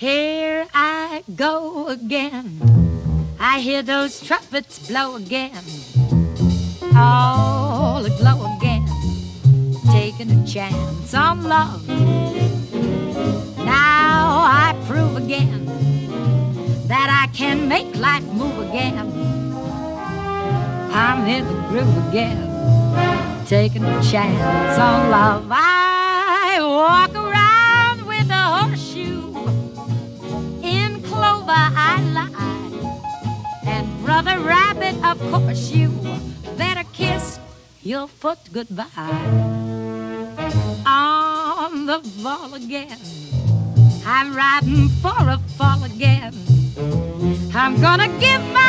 Here I go again. I hear those trumpets blow again. All aglow again. Taking a chance on love. Now I prove again that I can make life move again. I'm in the groove again. Taking a chance on love. I And brother rabbit, of course you better kiss your foot goodbye. On the ball again. I'm riding for a fall again. I'm gonna give my